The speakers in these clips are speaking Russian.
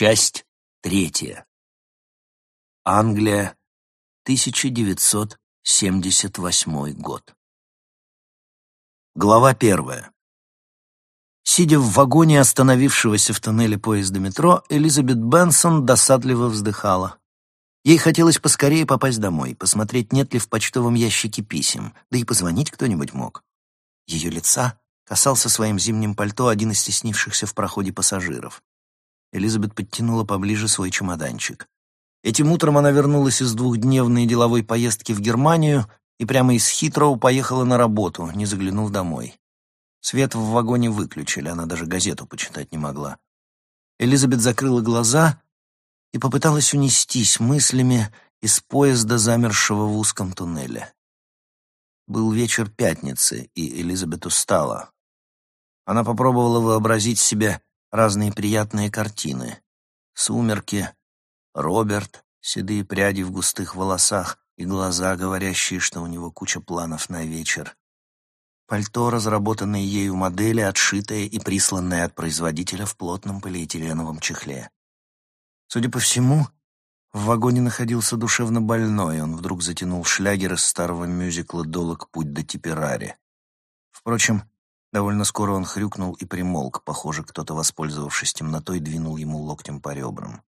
Часть третья. Англия, 1978 год. Глава первая. Сидя в вагоне остановившегося в тоннеле поезда метро, Элизабет Бенсон досадливо вздыхала. Ей хотелось поскорее попасть домой, посмотреть, нет ли в почтовом ящике писем, да и позвонить кто-нибудь мог. Ее лица касался своим зимним пальто один из стеснившихся в проходе пассажиров. Элизабет подтянула поближе свой чемоданчик. Этим утром она вернулась из двухдневной деловой поездки в Германию и прямо из Хитроу поехала на работу, не заглянув домой. Свет в вагоне выключили, она даже газету почитать не могла. Элизабет закрыла глаза и попыталась унестись мыслями из поезда, замершего в узком туннеле. Был вечер пятницы, и Элизабет устала. Она попробовала вообразить себе разные приятные картины. Сумерки, Роберт, седые пряди в густых волосах и глаза, говорящие, что у него куча планов на вечер. Пальто, разработанное ею модели, отшитое и присланное от производителя в плотном полиэтиленовом чехле. Судя по всему, в вагоне находился душевно больной, он вдруг затянул шлягер из старого мюзикла «Долог путь до Типерари». Впрочем, Довольно скоро он хрюкнул и примолк. Похоже, кто-то, воспользовавшись темнотой, двинул ему локтем по ребрам.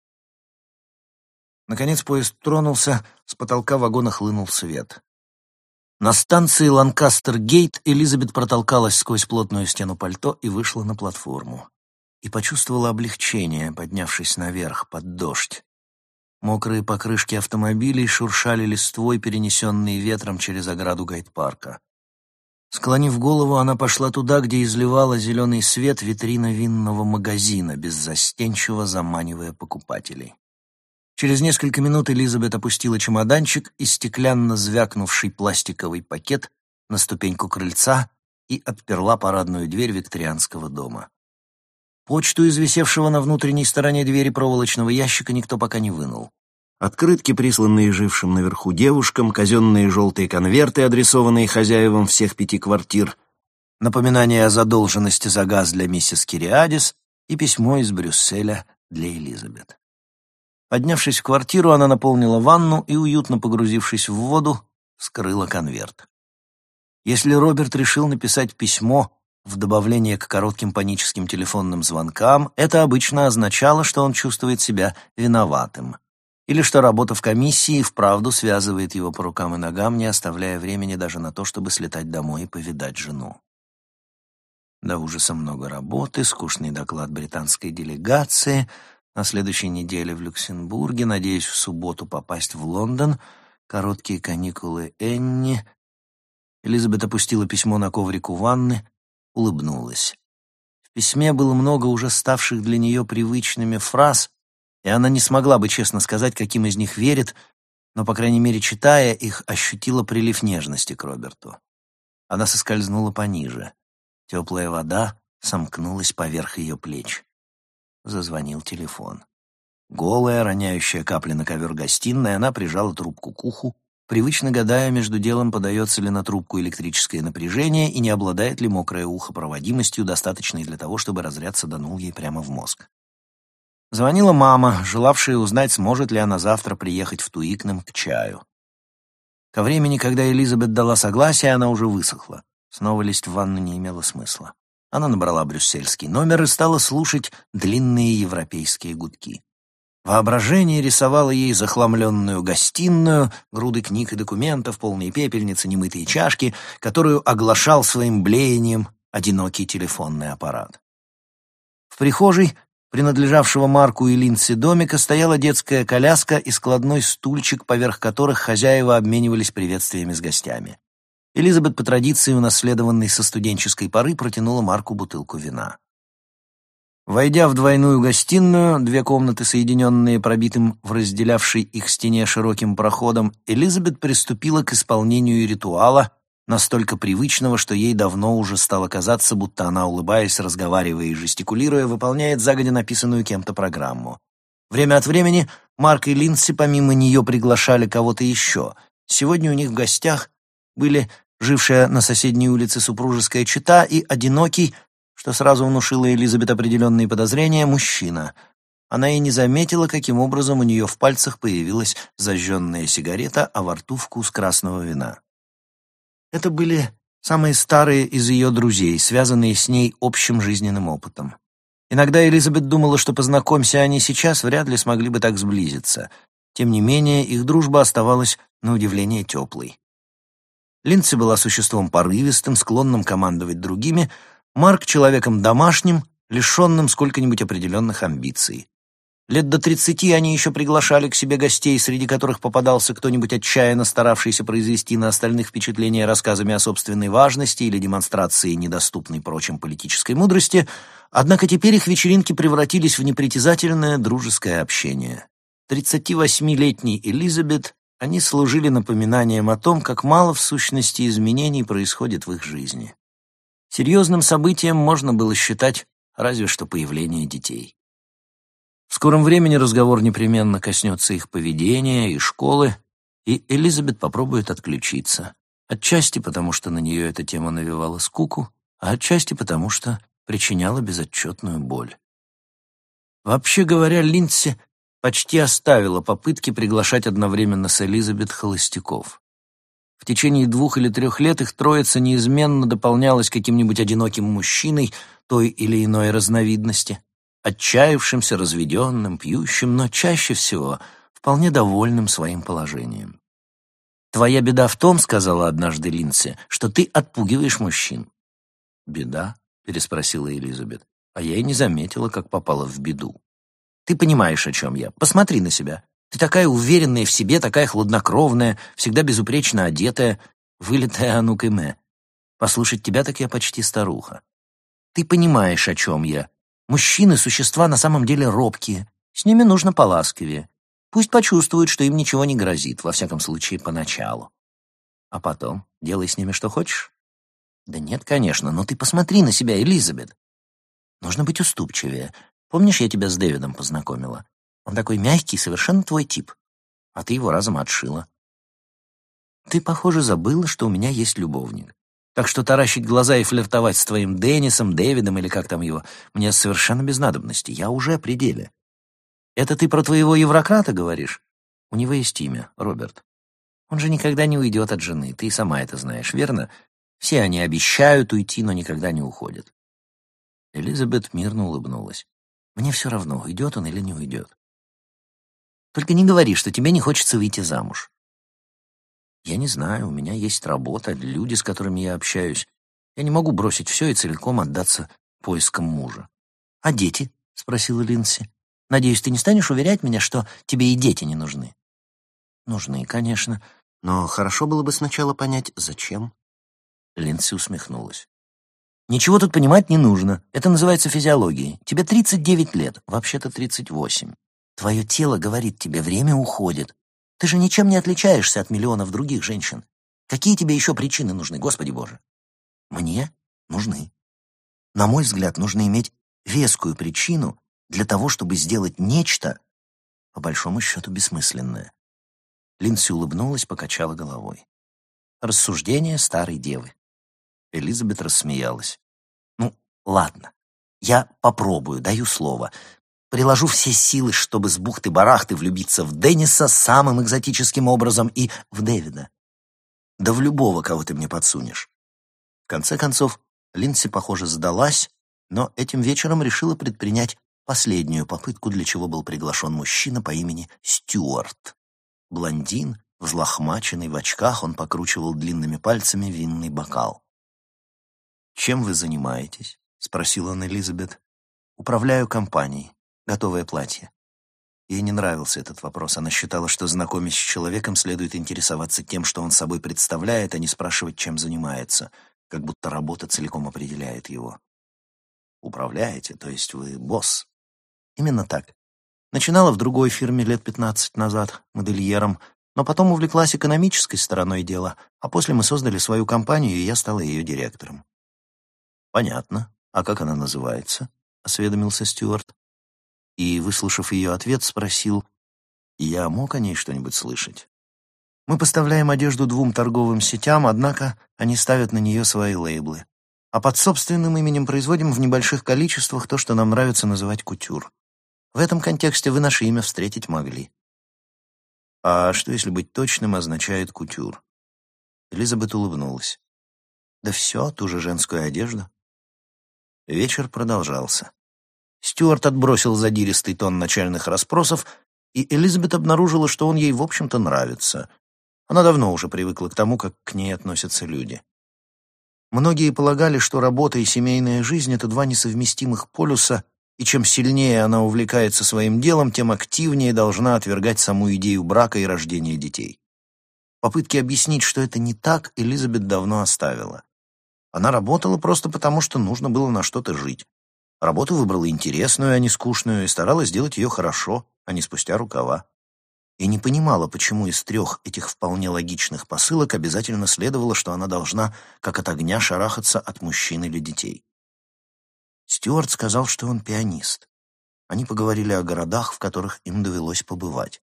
Наконец поезд тронулся, с потолка вагона хлынул свет. На станции Ланкастер-Гейт Элизабет протолкалась сквозь плотную стену пальто и вышла на платформу. И почувствовала облегчение, поднявшись наверх, под дождь. Мокрые покрышки автомобилей шуршали листвой, перенесенные ветром через ограду гайд-парка. Склонив голову, она пошла туда, где изливала зеленый свет витрина винного магазина, беззастенчиво заманивая покупателей. Через несколько минут Элизабет опустила чемоданчик и стеклянно звякнувший пластиковый пакет на ступеньку крыльца и отперла парадную дверь викторианского дома. Почту из висевшего на внутренней стороне двери проволочного ящика никто пока не вынул. Открытки, присланные жившим наверху девушкам, казенные желтые конверты, адресованные хозяевам всех пяти квартир, напоминание о задолженности за газ для миссис Кириадис и письмо из Брюсселя для Элизабет. Поднявшись в квартиру, она наполнила ванну и, уютно погрузившись в воду, скрыла конверт. Если Роберт решил написать письмо в добавление к коротким паническим телефонным звонкам, это обычно означало, что он чувствует себя виноватым или что работа в комиссии вправду связывает его по рукам и ногам, не оставляя времени даже на то, чтобы слетать домой и повидать жену. До ужаса много работы, скучный доклад британской делегации, на следующей неделе в Люксембурге, надеюсь, в субботу попасть в Лондон, короткие каникулы Энни. Элизабет опустила письмо на коврик у ванны, улыбнулась. В письме было много уже ставших для нее привычными фраз, и она не смогла бы честно сказать, каким из них верит, но, по крайней мере, читая их, ощутила прилив нежности к Роберту. Она соскользнула пониже. Теплая вода сомкнулась поверх ее плеч. Зазвонил телефон. Голая, роняющая капли на ковер гостиной, она прижала трубку к уху, привычно гадая между делом, подается ли на трубку электрическое напряжение и не обладает ли мокрое ухо проводимостью, достаточной для того, чтобы разряд саданул ей прямо в мозг. Звонила мама, желавшая узнать, сможет ли она завтра приехать в Туикнем к чаю. Ко времени, когда Элизабет дала согласие, она уже высохла. Снова лезть в ванну не имело смысла. Она набрала брюссельский номер и стала слушать длинные европейские гудки. Воображение рисовало ей захламленную гостиную, груды книг и документов, полные пепельницы, немытые чашки, которую оглашал своим блеянием одинокий телефонный аппарат. В прихожей принадлежавшего Марку и Линдси домика, стояла детская коляска и складной стульчик, поверх которых хозяева обменивались приветствиями с гостями. Элизабет, по традиции, унаследованной со студенческой поры, протянула Марку бутылку вина. Войдя в двойную гостиную, две комнаты, соединенные пробитым в разделявшей их стене широким проходом, Элизабет приступила к исполнению ритуала, настолько привычного, что ей давно уже стало казаться, будто она, улыбаясь, разговаривая и жестикулируя, выполняет загодя написанную кем-то программу. Время от времени Марк и Линдси помимо нее приглашали кого-то еще. Сегодня у них в гостях были жившая на соседней улице супружеская чета и одинокий, что сразу внушило Элизабет определенные подозрения, мужчина. она и не заметила, каким образом у нее в пальцах появилась зажженная сигарета, а во рту вкус красного вина. Это были самые старые из ее друзей, связанные с ней общим жизненным опытом. Иногда Элизабет думала, что познакомься они сейчас, вряд ли смогли бы так сблизиться. Тем не менее, их дружба оставалась, на удивление, теплой. Линдси была существом порывистым, склонным командовать другими, Марк — человеком домашним, лишенным сколько-нибудь определенных амбиций. Лет до тридцати они еще приглашали к себе гостей, среди которых попадался кто-нибудь отчаянно старавшийся произвести на остальных впечатление рассказами о собственной важности или демонстрации недоступной прочим политической мудрости, однако теперь их вечеринки превратились в непритязательное дружеское общение. 38-летний Элизабет они служили напоминанием о том, как мало в сущности изменений происходит в их жизни. Серьезным событием можно было считать разве что появление детей. В скором времени разговор непременно коснется их поведения и школы, и Элизабет попробует отключиться. Отчасти потому, что на нее эта тема навевала скуку, а отчасти потому, что причиняла безотчетную боль. Вообще говоря, Линдси почти оставила попытки приглашать одновременно с Элизабет холостяков. В течение двух или трех лет их троица неизменно дополнялась каким-нибудь одиноким мужчиной той или иной разновидности, отчаявшимся, разведенным, пьющим, но чаще всего вполне довольным своим положением. «Твоя беда в том, — сказала однажды Линдси, — что ты отпугиваешь мужчин». «Беда?» — переспросила Элизабет. А я и не заметила, как попала в беду. «Ты понимаешь, о чем я. Посмотри на себя. Ты такая уверенная в себе, такая хладнокровная, всегда безупречно одетая, вылитая Анук и Мэ. Послушать тебя так я почти старуха. Ты понимаешь, о чем я. Мужчины — существа на самом деле робкие. С ними нужно поласковее. Пусть почувствуют, что им ничего не грозит, во всяком случае, поначалу. А потом делай с ними что хочешь. Да нет, конечно, но ты посмотри на себя, Элизабет. Нужно быть уступчивее. Помнишь, я тебя с Дэвидом познакомила? Он такой мягкий, совершенно твой тип. А ты его разом отшила. Ты, похоже, забыла, что у меня есть любовник. Так что таращить глаза и флиртовать с твоим Деннисом, Дэвидом или как там его, мне совершенно без надобности. Я уже при деле. Это ты про твоего еврократа говоришь? У него есть имя, Роберт. Он же никогда не уйдет от жены, ты сама это знаешь, верно? Все они обещают уйти, но никогда не уходят. Элизабет мирно улыбнулась. Мне все равно, уйдет он или не уйдет. Только не говори, что тебе не хочется выйти замуж. Я не знаю, у меня есть работа, люди, с которыми я общаюсь. Я не могу бросить все и целиком отдаться поискам мужа. «А дети?» — спросила Линси. «Надеюсь, ты не станешь уверять меня, что тебе и дети не нужны?» «Нужны, конечно. Но хорошо было бы сначала понять, зачем». Линси усмехнулась. «Ничего тут понимать не нужно. Это называется физиологией. Тебе 39 лет, вообще-то 38. Твое тело говорит тебе, время уходит. Ты же ничем не отличаешься от миллионов других женщин. Какие тебе еще причины нужны, Господи Боже? Мне нужны. На мой взгляд, нужно иметь вескую причину для того, чтобы сделать нечто, по большому счету, бессмысленное. Линдси улыбнулась, покачала головой. Рассуждение старой девы. Элизабет рассмеялась. «Ну, ладно, я попробую, даю слово. Приложу все силы, чтобы с бухты-барахты влюбиться в Денниса самым экзотическим образом и в Дэвида. Да в любого, кого ты мне подсунешь. В конце концов, Линдси, похоже, сдалась, но этим вечером решила предпринять последнюю попытку, для чего был приглашен мужчина по имени Стюарт. Блондин, взлохмаченный, в очках, он покручивал длинными пальцами винный бокал. «Чем вы занимаетесь?» — спросил он Элизабет. «Управляю компанией готовое платье. Ей не нравился этот вопрос. Она считала, что, знакомясь с человеком, следует интересоваться тем, что он собой представляет, а не спрашивать, чем занимается, как будто работа целиком определяет его. «Управляете, то есть вы босс?» «Именно так. Начинала в другой фирме лет пятнадцать назад, модельером, но потом увлеклась экономической стороной дела, а после мы создали свою компанию, и я стала ее директором». «Понятно. А как она называется?» — осведомился Стюарт и, выслушав ее ответ, спросил, «Я мог о ней что-нибудь слышать?» «Мы поставляем одежду двум торговым сетям, однако они ставят на нее свои лейблы. А под собственным именем производим в небольших количествах то, что нам нравится называть кутюр. В этом контексте вы наше имя встретить могли. А что, если быть точным, означает кутюр? Элизабет улыбнулась. Да все, ту же женскую одежду. Вечер продолжался. Стюарт отбросил задиристый тон начальных расспросов, и Элизабет обнаружила, что он ей, в общем-то, нравится. Она давно уже привыкла к тому, как к ней относятся люди. Многие полагали, что работа и семейная жизнь — это два несовместимых полюса, и чем сильнее она увлекается своим делом, тем активнее должна отвергать саму идею брака и рождения детей. Попытки объяснить, что это не так, Элизабет давно оставила. Она работала просто потому, что нужно было на что-то жить. Работу выбрала интересную, а не скучную, и старалась сделать ее хорошо, а не спустя рукава. И не понимала, почему из трех этих вполне логичных посылок обязательно следовало, что она должна, как от огня, шарахаться от мужчин или детей. Стюарт сказал, что он пианист. Они поговорили о городах, в которых им довелось побывать.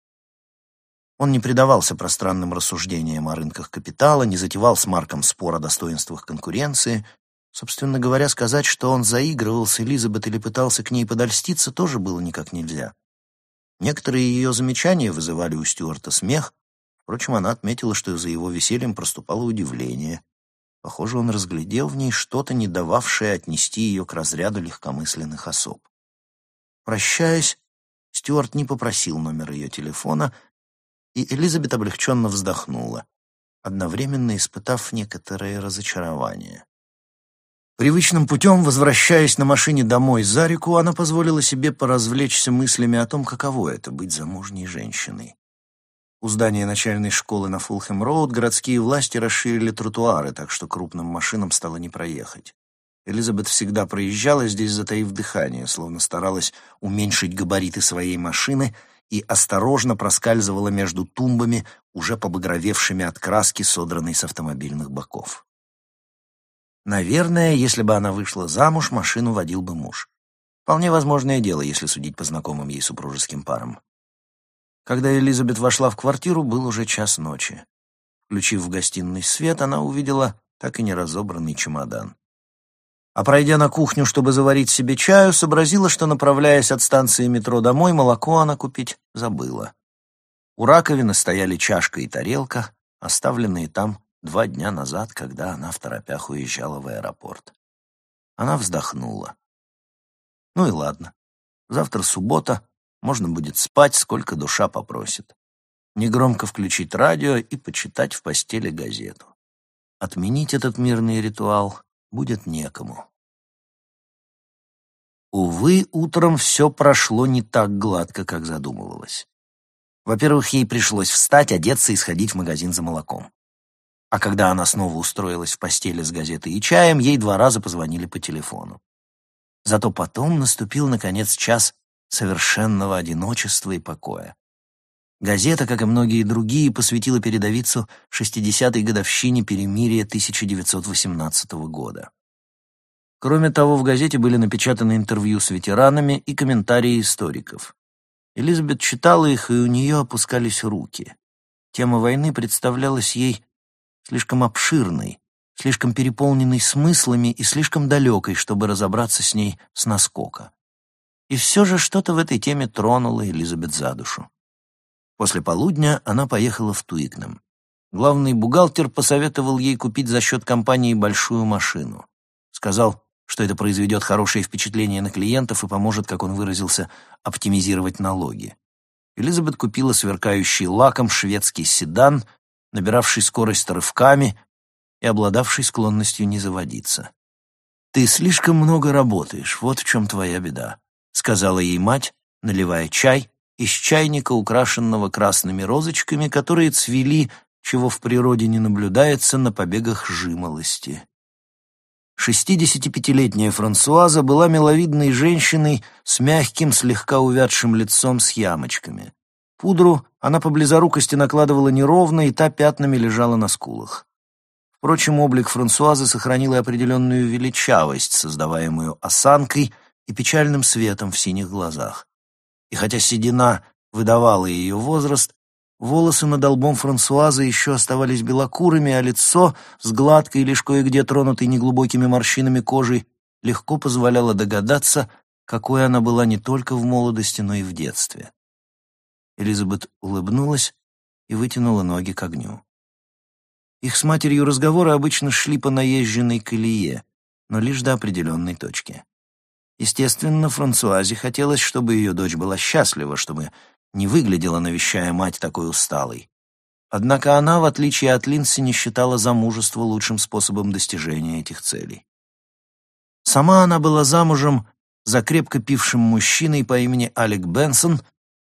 Он не предавался пространным рассуждениям о рынках капитала, не затевал с Марком спор о достоинствах конкуренции. Собственно говоря, сказать, что он заигрывал с Элизабет или пытался к ней подольститься, тоже было никак нельзя. Некоторые ее замечания вызывали у Стюарта смех, впрочем, она отметила, что за его весельем проступало удивление. Похоже, он разглядел в ней что-то, не дававшее отнести ее к разряду легкомысленных особ. Прощаясь, Стюарт не попросил номер ее телефона, и Элизабет облегченно вздохнула, одновременно испытав некоторое разочарование. Привычным путем, возвращаясь на машине домой за реку, она позволила себе поразвлечься мыслями о том, каково это — быть замужней женщиной. У здания начальной школы на Фулхэм-Роуд городские власти расширили тротуары, так что крупным машинам стало не проехать. Элизабет всегда проезжала здесь, затаив дыхание, словно старалась уменьшить габариты своей машины — и осторожно проскальзывала между тумбами, уже побагровевшими от краски, содранной с автомобильных боков. Наверное, если бы она вышла замуж, машину водил бы муж. Вполне возможное дело, если судить по знакомым ей супружеским парам. Когда Элизабет вошла в квартиру, был уже час ночи. Включив в гостиной свет, она увидела так и не разобранный чемодан а пройдя на кухню, чтобы заварить себе чаю, сообразила, что, направляясь от станции метро домой, молоко она купить забыла. У раковины стояли чашка и тарелка, оставленные там два дня назад, когда она в торопях уезжала в аэропорт. Она вздохнула. Ну и ладно. Завтра суббота, можно будет спать, сколько душа попросит. Негромко включить радио и почитать в постели газету. Отменить этот мирный ритуал будет некому. Увы, утром все прошло не так гладко, как задумывалось. Во-первых, ей пришлось встать, одеться и сходить в магазин за молоком. А когда она снова устроилась в постели с газетой и чаем, ей два раза позвонили по телефону. Зато потом наступил, наконец, час совершенного одиночества и покоя. Газета, как и многие другие, посвятила передовицу 60-й годовщине перемирия 1918 года. Кроме того, в газете были напечатаны интервью с ветеранами и комментарии историков. Элизабет читала их, и у нее опускались руки. Тема войны представлялась ей слишком обширной, слишком переполненной смыслами и слишком далекой, чтобы разобраться с ней с наскока. И все же что-то в этой теме тронуло Элизабет за душу. После полудня она поехала в Туикнем. Главный бухгалтер посоветовал ей купить за счет компании большую машину. Сказал, что это произведет хорошее впечатление на клиентов и поможет, как он выразился, оптимизировать налоги. Элизабет купила сверкающий лаком шведский седан, набиравший скорость рывками и обладавший склонностью не заводиться. «Ты слишком много работаешь, вот в чем твоя беда», — сказала ей мать, наливая чай из чайника, украшенного красными розочками, которые цвели, чего в природе не наблюдается, на побегах жимолости. Шестидесятипятилетняя Франсуаза была миловидной женщиной с мягким, слегка увядшим лицом с ямочками. Пудру она по близорукости накладывала неровно, и та пятнами лежала на скулах. Впрочем, облик Франсуазы сохранил и определенную величавость, создаваемую осанкой и печальным светом в синих глазах и хотя седина выдавала ее возраст, волосы над лбом Франсуазы еще оставались белокурыми, а лицо с гладкой, лишь кое-где тронутой неглубокими морщинами кожей легко позволяло догадаться, какой она была не только в молодости, но и в детстве. Элизабет улыбнулась и вытянула ноги к огню. Их с матерью разговоры обычно шли по наезженной колее, но лишь до определенной точки. Естественно, Франсуазе хотелось, чтобы ее дочь была счастлива, чтобы не выглядела, навещая мать, такой усталой. Однако она, в отличие от Линси, не считала замужество лучшим способом достижения этих целей. Сама она была замужем за крепко пившим мужчиной по имени Алек Бенсон,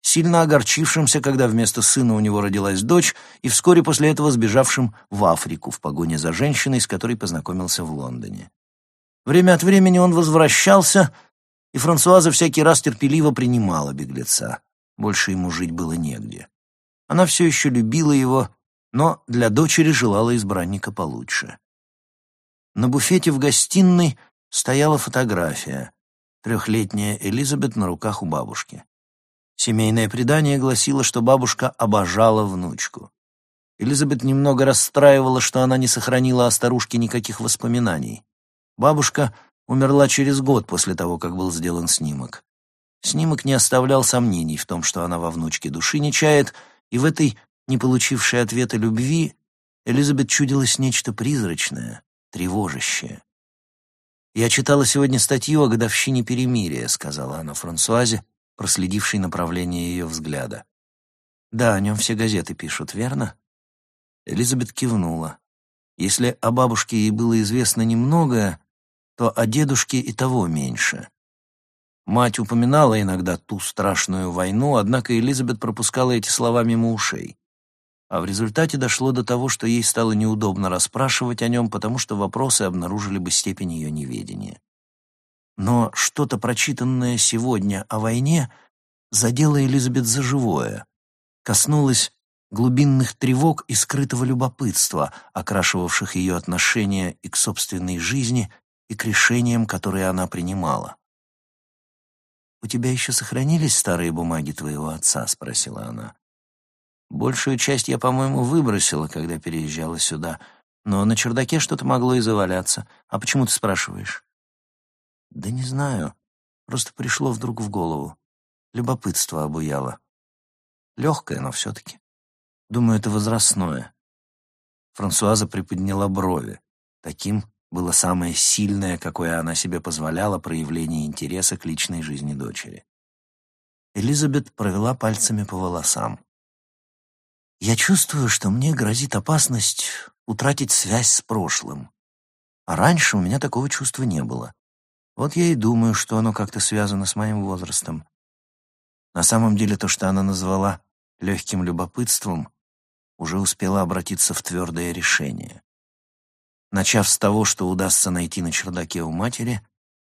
сильно огорчившимся, когда вместо сына у него родилась дочь, и вскоре после этого сбежавшим в Африку в погоне за женщиной, с которой познакомился в Лондоне. Время от времени он возвращался, и Франсуаза всякий раз терпеливо принимала беглеца. Больше ему жить было негде. Она все еще любила его, но для дочери желала избранника получше. На буфете в гостиной стояла фотография. Трехлетняя Элизабет на руках у бабушки. Семейное предание гласило, что бабушка обожала внучку. Элизабет немного расстраивала, что она не сохранила о старушке никаких воспоминаний. Бабушка умерла через год после того, как был сделан снимок. Снимок не оставлял сомнений в том, что она во внучке души не чает, и в этой, не получившей ответа любви, Элизабет чудилось нечто призрачное, тревожащее. «Я читала сегодня статью о годовщине перемирия», — сказала она Франсуазе, проследившей направление ее взгляда. «Да, о нем все газеты пишут, верно?» Элизабет кивнула. Если о бабушке ей было известно немного, то о дедушке и того меньше. Мать упоминала иногда ту страшную войну, однако Элизабет пропускала эти слова мимо ушей. А в результате дошло до того, что ей стало неудобно расспрашивать о нем, потому что вопросы обнаружили бы степень ее неведения. Но что-то прочитанное сегодня о войне задело Элизабет за живое, коснулось глубинных тревог и скрытого любопытства, окрашивавших ее отношения и к собственной жизни, и к решениям, которые она принимала. «У тебя еще сохранились старые бумаги твоего отца?» — спросила она. «Большую часть я, по-моему, выбросила, когда переезжала сюда, но на чердаке что-то могло и заваляться. А почему ты спрашиваешь?» «Да не знаю. Просто пришло вдруг в голову. Любопытство обуяло. Легкое, но все-таки. Думаю, это возрастное». Франсуаза приподняла брови. Таким было самое сильное, какое она себе позволяла, проявление интереса к личной жизни дочери. Элизабет провела пальцами по волосам. «Я чувствую, что мне грозит опасность утратить связь с прошлым. А раньше у меня такого чувства не было. Вот я и думаю, что оно как-то связано с моим возрастом. На самом деле то, что она назвала легким любопытством, уже успела обратиться в твердое решение. Начав с того, что удастся найти на чердаке у матери,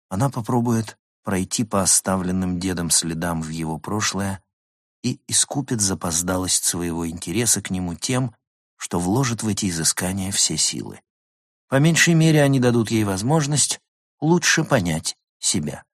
она попробует пройти по оставленным дедом следам в его прошлое и искупит запоздалость своего интереса к нему тем, что вложит в эти изыскания все силы. По меньшей мере они дадут ей возможность лучше понять себя.